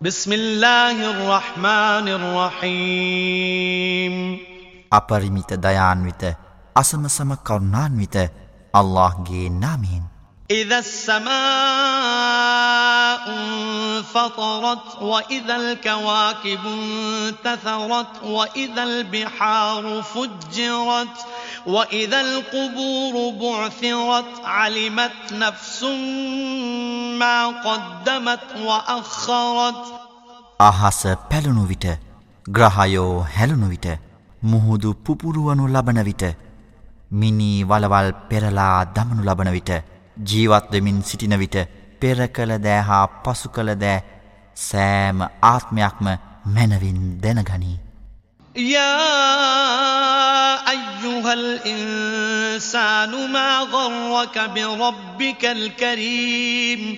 بسم الله الرحمن الرحيم. أبرميت ديان ويت أسم سم كرنان ويت الله جي نامين إذا السماء انفطرت وإذا الكواكب انتثرت وإذا البحار فجرت وإذا القبور بعثرت علمت نفس ما قدمت وأخرت අහස පැලුණු විට ග්‍රහයෝ හැලුණු විට මුහුදු පුපුරුවනු ලබන විට මිනී වලවල් පෙරලා දමනු ලබන විට ජීවත්වෙමින් සිටින විට පෙර කළ දෑ හා පසු කළ දෑ සෑම ආත්මයක්ම මැනවින් දැනගනී. يا أيها الإنسان ما غرك بربك الكريم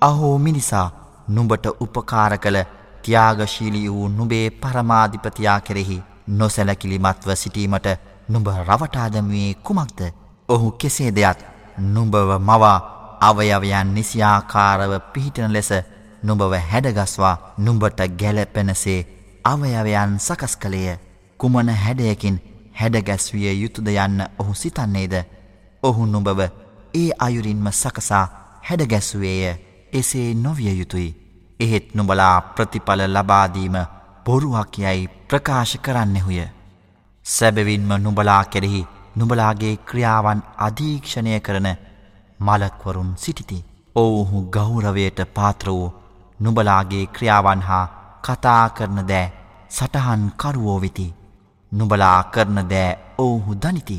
අහෝ මිනිසා නුඹට උපකාර කළ ත්‍යාගශීලී වූ නුබේ පරමාධිපතියා කෙරෙහි නොසැලකිලිමත්ව සිටීමට නුඹ රවටාදමුවේ කුමක්ද? ඔහු කෙසේ දෙයක් නුඹව මවා අවයවයන් නිසියාකාරව පිහිටන ලෙස නුඹව හැඩගස්වා නුඹට ගැලපෙනසේ අවයවයන් සකස් කළේය. කුමන හැඩයකින් හැඩගැස්විය යුතුද යන්න ඔහු සිතන්නේද? ඔහු නුඹව ඒ අයුරින්ම සකසා හැඩගැස්සුවේය එසේ නොවිය යුතුයි එහෙත් නුබලා ප්‍රතිඵල ලබාදීම බොරුවක් යැයි ප්‍රකාශ කරන්නෙහුය සැබවින්ම නුබලා කෙරෙහි නුබලාගේ ක්‍රියාවන් අධීක්ෂණය කරන මලක්වරුන් සිටිති. ඔවුහු ගෞරවයට පාත්‍ර වූ නුබලාගේ ක්‍රියාවන් හා කතා කරන දෑ සටහන් කරුවෝ වෙති. නුබලා කරන දෑ ඔවුහු දනිති.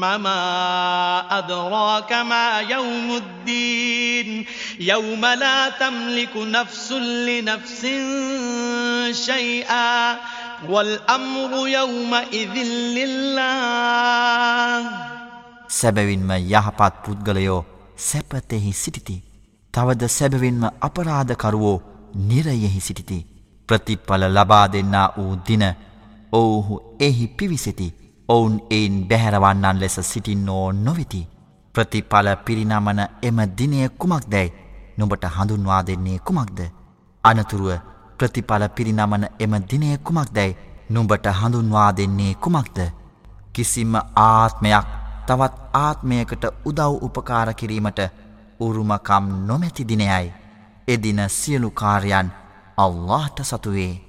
ما أدراك ما يوم الدين يوم لا تملك نفس لنفس شيئا والأمر يومئذ لله සැබවින්ම යහපත් පුද්ගලයෝ සැපතෙහි සිටිති. තවද සැබවින්ම අපරාධකරුවෝ නිරයෙහි සිටිති. ප්‍රතිඵල ලබා දෙන්නා වූ දින ඔවුහු එහි පිවිසිති. ඔවුන් එයින් බැහැරවන්නන් ලෙස සිටින්නෝ නොවෙති. ප්‍රතිඵල පිරිනමන එම දිනය කුමක් දැයි නොබට හඳුන්වා දෙන්නේ කුමක්ද. අනතුරුව ප්‍රතිඵල පිරිනමන එම දිනය කුමක් දැයි නුඹට හඳුන්වා දෙන්නේ කුමක්ද. කිසිම ආත්මයක් තවත් ආත්මයකට උදව් උපකාර කිරීමට උරුමකම් නොමැති දිනයයි. එදින සියලු කාර්යන් අල්لهට සතුවේ.